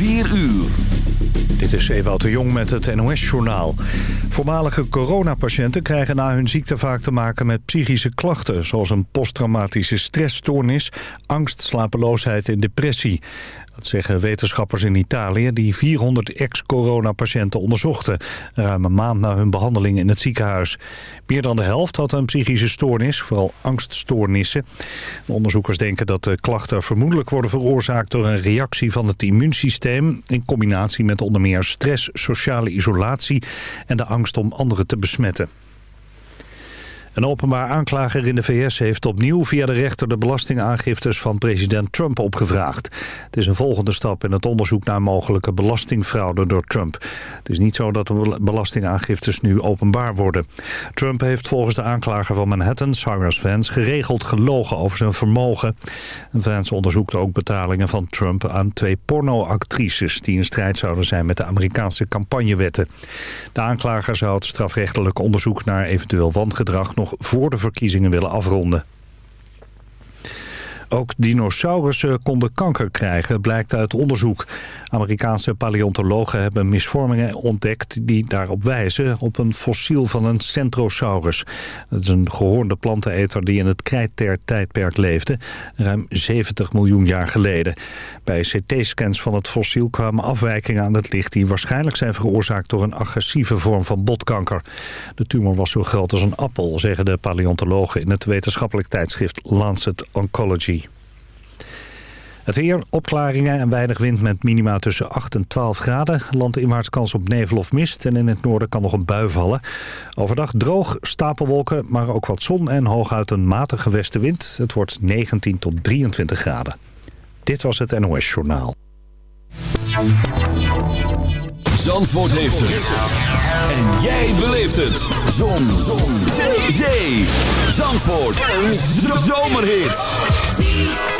4 uur. Dit is Ewout de Jong met het NOS-journaal. Voormalige coronapatiënten krijgen na hun ziekte vaak te maken met psychische klachten... zoals een posttraumatische stressstoornis, angst, slapeloosheid en depressie. Dat zeggen wetenschappers in Italië die 400 ex-coronapatiënten onderzochten. Ruim een maand na hun behandeling in het ziekenhuis. Meer dan de helft had een psychische stoornis, vooral angststoornissen. De onderzoekers denken dat de klachten vermoedelijk worden veroorzaakt... door een reactie van het immuunsysteem... in combinatie met onder meer stress, sociale isolatie... en de angst om anderen te besmetten. Een openbaar aanklager in de VS heeft opnieuw via de rechter de belastingaangiftes van president Trump opgevraagd. Het is een volgende stap in het onderzoek naar mogelijke belastingfraude door Trump. Het is niet zo dat de belastingaangiftes nu openbaar worden. Trump heeft volgens de aanklager van Manhattan, Cyrus Vance, geregeld gelogen over zijn vermogen. Vance onderzoekt ook betalingen van Trump aan twee pornoactrices die in strijd zouden zijn met de Amerikaanse campagnewetten. De aanklager zou het strafrechtelijk onderzoek naar eventueel wangedrag nog voor de verkiezingen willen afronden. Ook dinosaurussen konden kanker krijgen, blijkt uit onderzoek. Amerikaanse paleontologen hebben misvormingen ontdekt die daarop wijzen op een fossiel van een Centrosaurus. Dat is een gehoorde planteneter die in het krijttijdperk leefde, ruim 70 miljoen jaar geleden. Bij CT-scans van het fossiel kwamen afwijkingen aan het licht die waarschijnlijk zijn veroorzaakt door een agressieve vorm van botkanker. De tumor was zo groot als een appel, zeggen de paleontologen in het wetenschappelijk tijdschrift Lancet Oncology. Het weer, opklaringen en weinig wind met minima tussen 8 en 12 graden. Landinwaarts kans op nevel of mist en in het noorden kan nog een bui vallen. Overdag droog, stapelwolken, maar ook wat zon en hooguit een matige westenwind. Het wordt 19 tot 23 graden. Dit was het NOS Journaal. Zandvoort heeft het. En jij beleeft het. Zon. zon. Zee. Zee. Zandvoort. Een zomerhit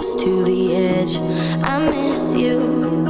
close to the edge. I miss you.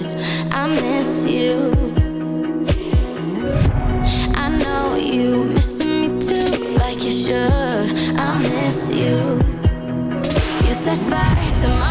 Set fire to my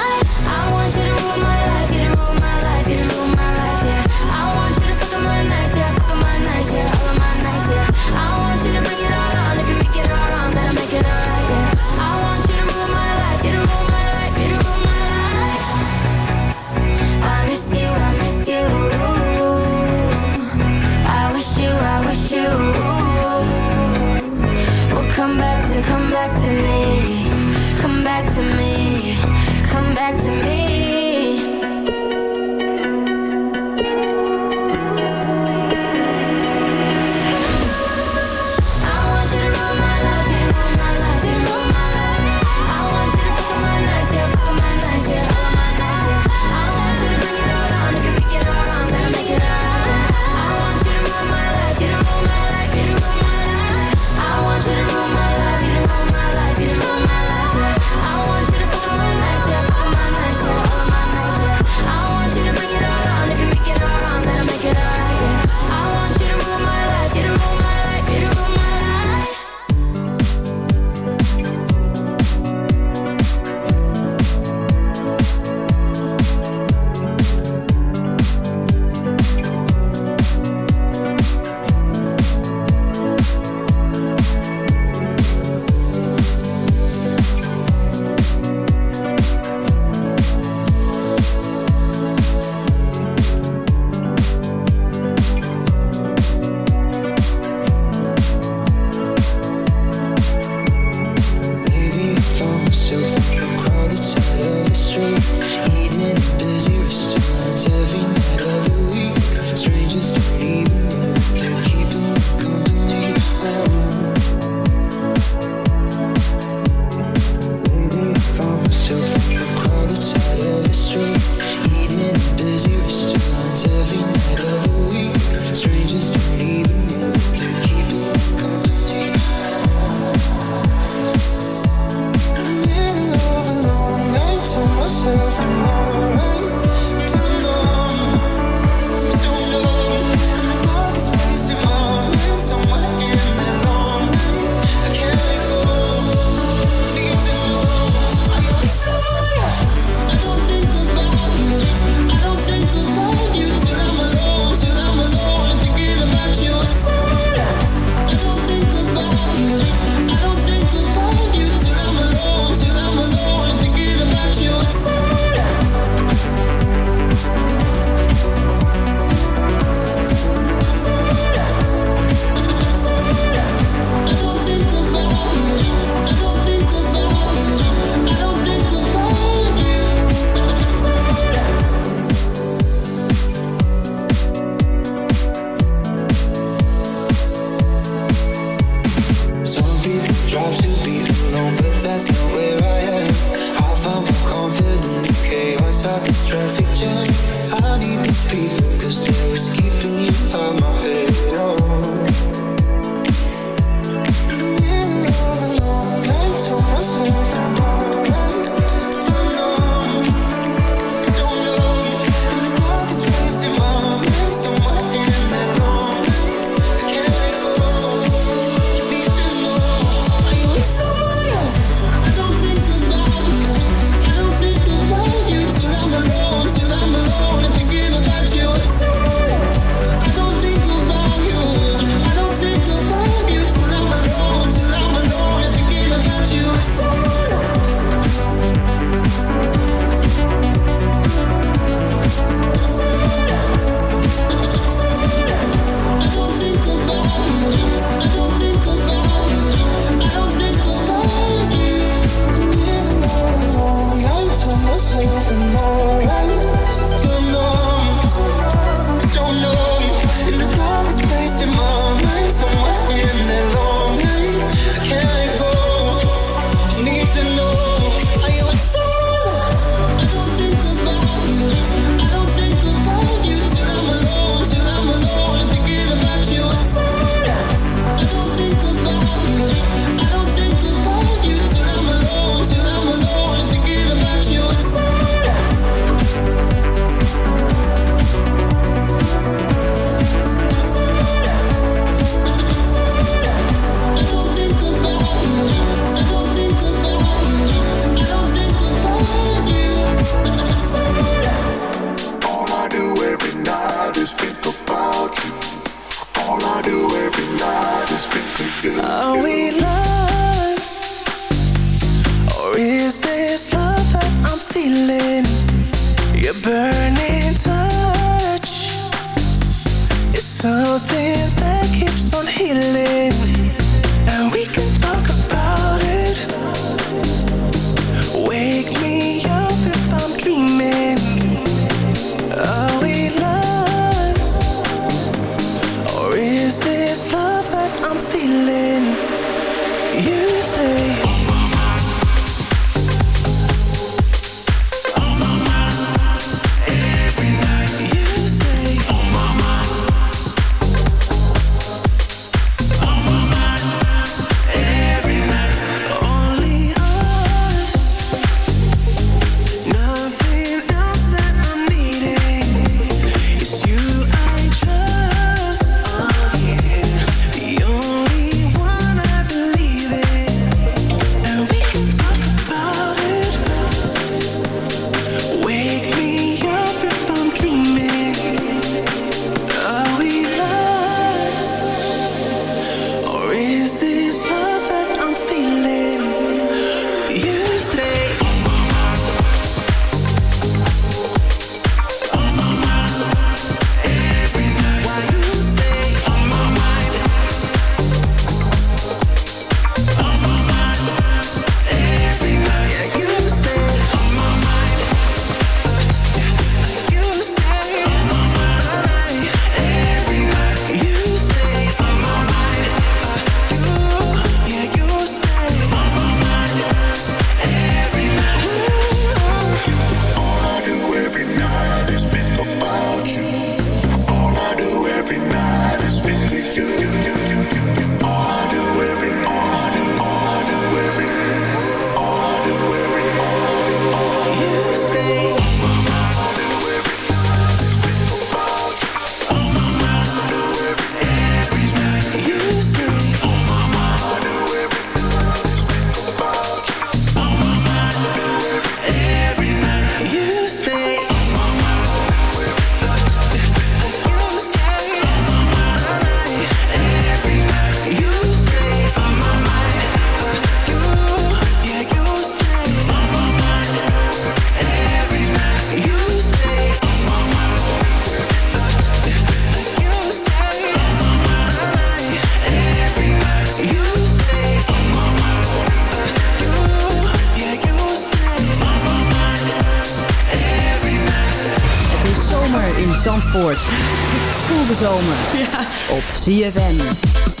Ja. Op CFM.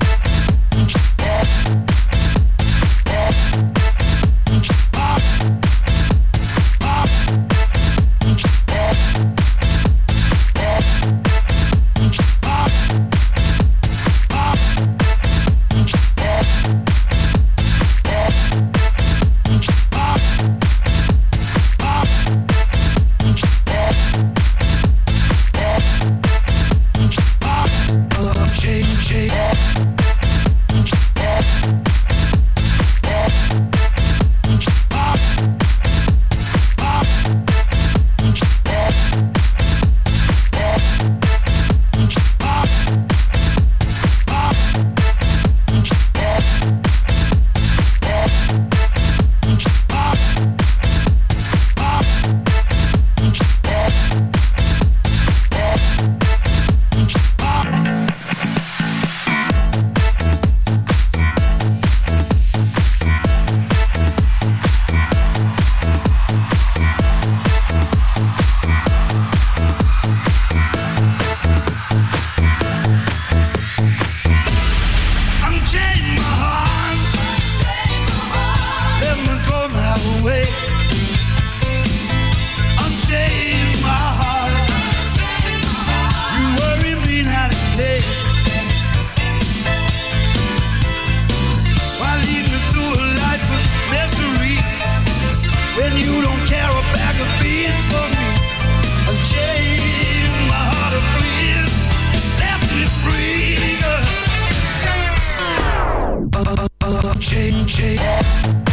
Change,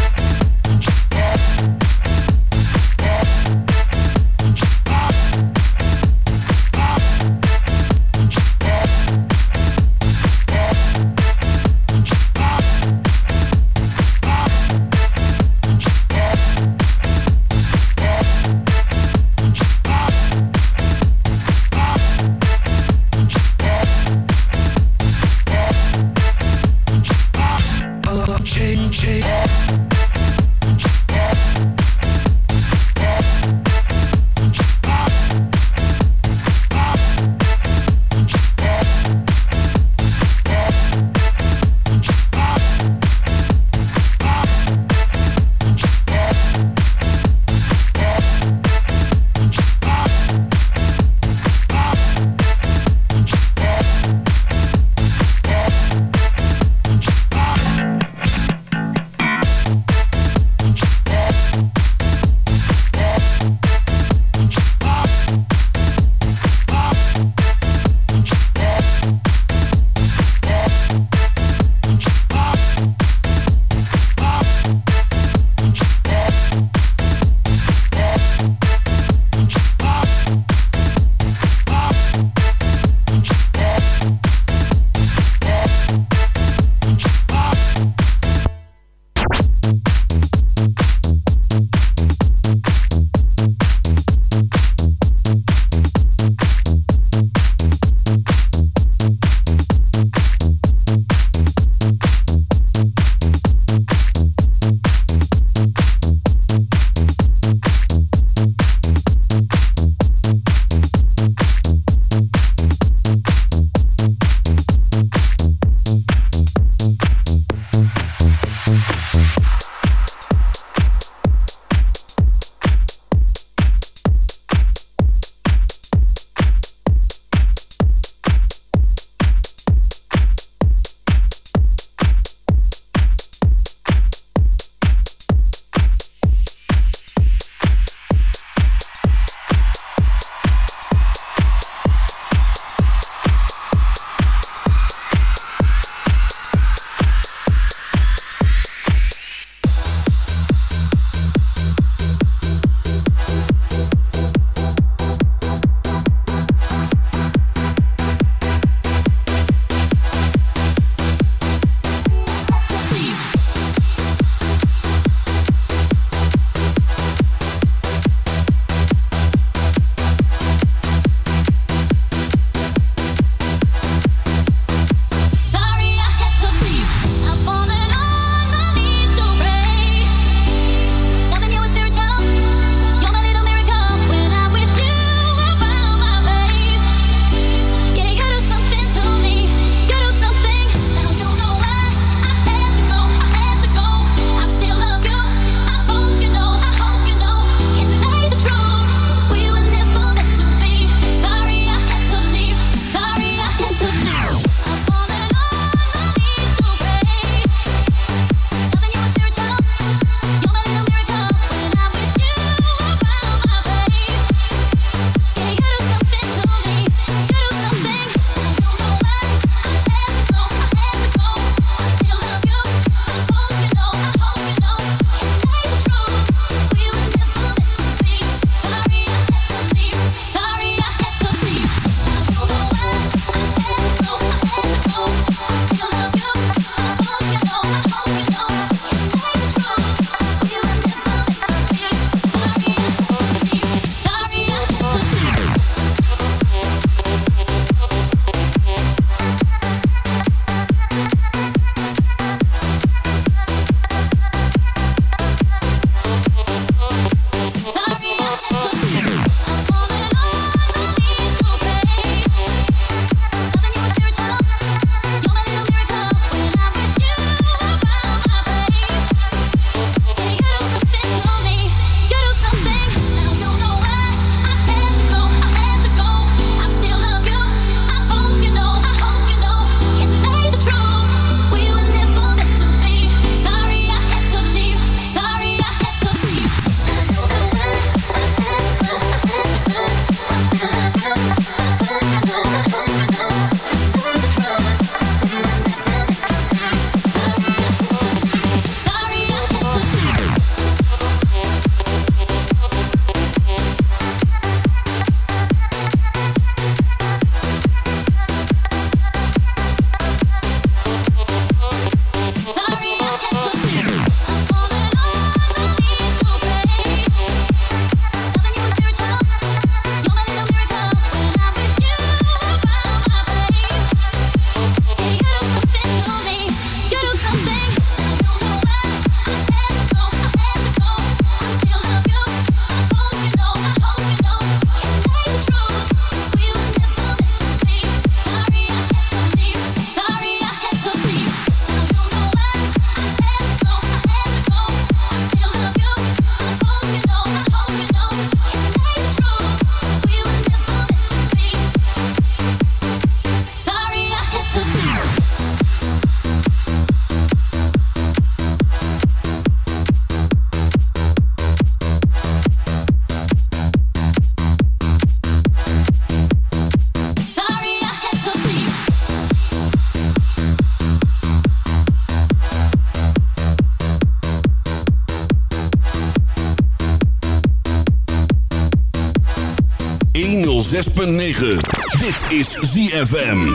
Dit is ZFM.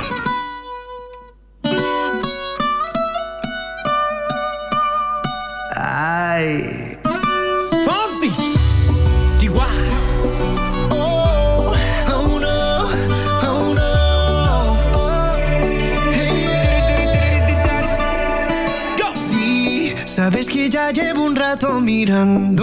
Ay. Fonsi. Chihuahua. Oh, oh no, oh sabes que ya llevo un rato mirándote.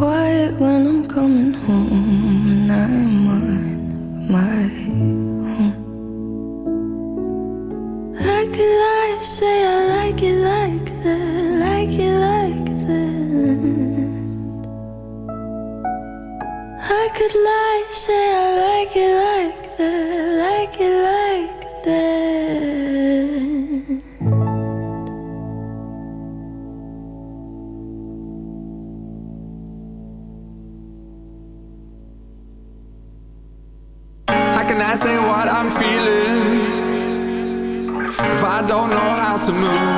quiet when I'm coming home, and I'm on my to move.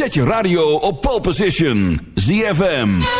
Orlando. I woke up without you, I